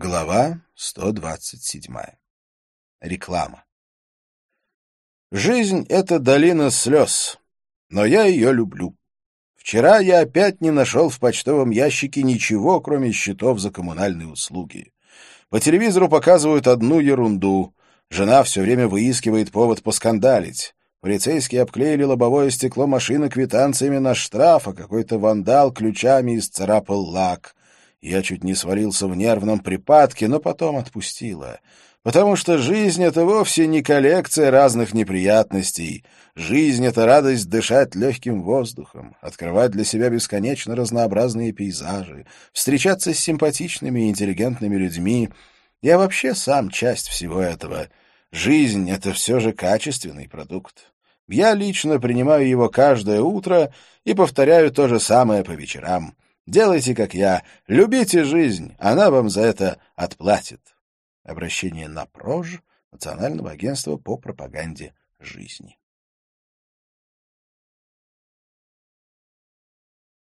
Глава 127. Реклама. Жизнь — это долина слез, но я ее люблю. Вчера я опять не нашел в почтовом ящике ничего, кроме счетов за коммунальные услуги. По телевизору показывают одну ерунду. Жена все время выискивает повод поскандалить. Полицейские обклеили лобовое стекло машины квитанциями на штраф, а какой-то вандал ключами исцарапал лак. Я чуть не свалился в нервном припадке, но потом отпустила. Потому что жизнь — это вовсе не коллекция разных неприятностей. Жизнь — это радость дышать легким воздухом, открывать для себя бесконечно разнообразные пейзажи, встречаться с симпатичными и интеллигентными людьми. Я вообще сам часть всего этого. Жизнь — это все же качественный продукт. Я лично принимаю его каждое утро и повторяю то же самое по вечерам — Делайте, как я. Любите жизнь. Она вам за это отплатит. Обращение на ПРОЖ Национального агентства по пропаганде жизни.